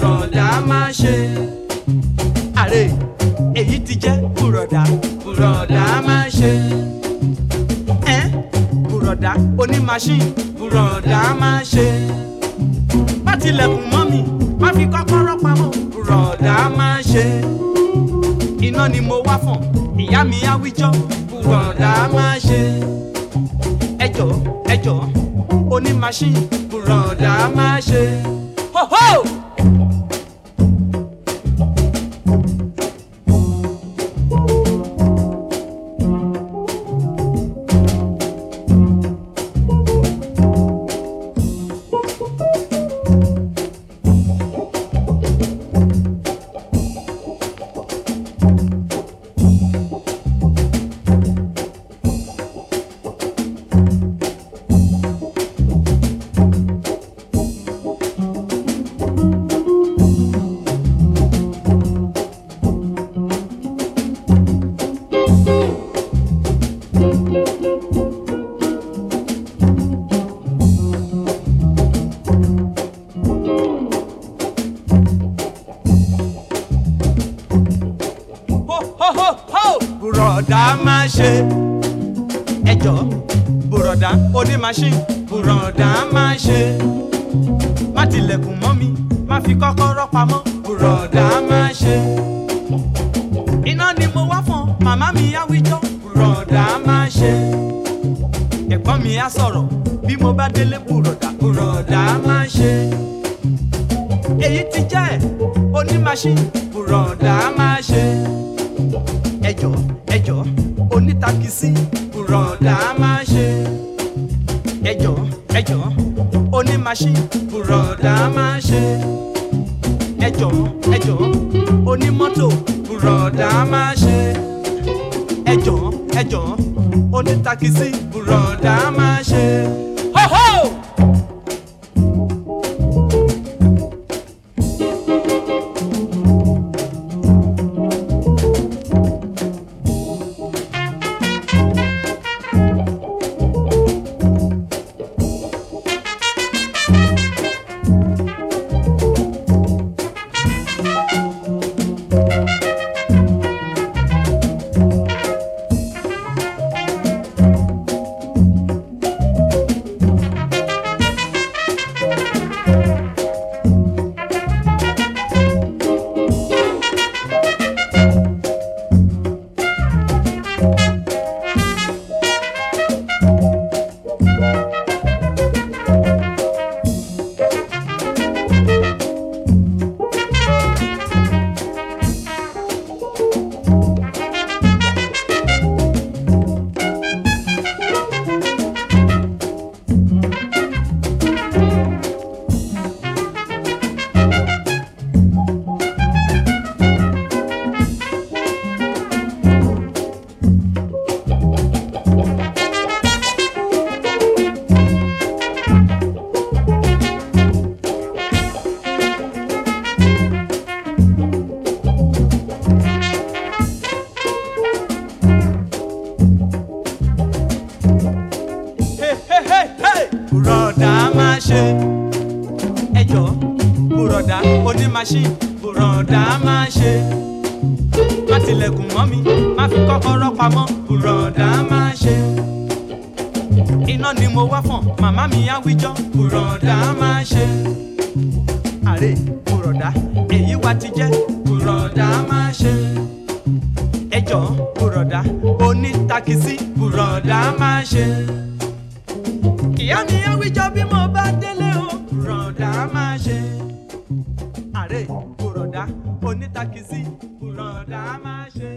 bùrọ̀dá má ṣe. àrè èyí ti jẹ́ bùrọ̀dá bùrọ̀dá má ṣe. ẹ bùrọ̀dá oní machine bùrọ̀dá má ṣe. má tilẹ̀kùn mọ́ mi má fi kọ́kọ́rọ́ pamọ́ bùrọ̀dá má ṣe. iná ni mo wá fọ̀n ìyá mi àwíjọ́ bùrọ̀dá má ṣe. ẹ jọ ẹ jọ oní machine bùrọ̀dá má ṣe. ho ho! ṣe ẹjọ́ bùrọ̀dá oní machine bùrọ̀dá máa ṣe má tilẹ̀kùn mọ́ mi má fi kọ́kọ́rọ́ pamọ́ bùrọ̀dá máa ṣe iná ni mo wá fún màmá mi àwíjọ́ bùrọ̀dá máa ṣe ẹ̀gbọ́n mi á sọ̀rọ̀ bí mo bá délé bùrọ̀dá bùrọ̀dá máa ṣe èyí ti jẹ́ ẹ̀ oní machine bùrọ̀dá máa ṣe ẹjọ́ ẹjọ́ onítakisí bùrọ̀dá máa ṣe ẹjọ́ ẹjọ́ onímaṣí bùrọ̀dá máa ṣe ẹjọ́ ẹjọ́ onímọ́tò bùrọ̀dá máa ṣe ẹjọ́ ẹjọ́ onítakisí bùrọ̀dá máa ṣe. ṣe ẹjọ́ bùrọ̀dá oní machine bùrọ̀dá máa ṣe má tilẹ̀kùn mọ́ mi má fi kọ́kọ́rọ́ pamọ́ bùrọ̀dá máa ṣe iná ni mo wá fọ̀n màmá mi á wíjọ́ bùrọ̀dá máa ṣe àrè bùrọ̀dá èyí wá ti jẹ́ bùrọ̀dá máa ṣe ẹjọ́ bùrọ̀dá oní takisí bùrọ̀dá máa ṣe kìá mi á wíjọ́ bí mo bá dé. onítakisí kùrọ̀dá máa ṣe.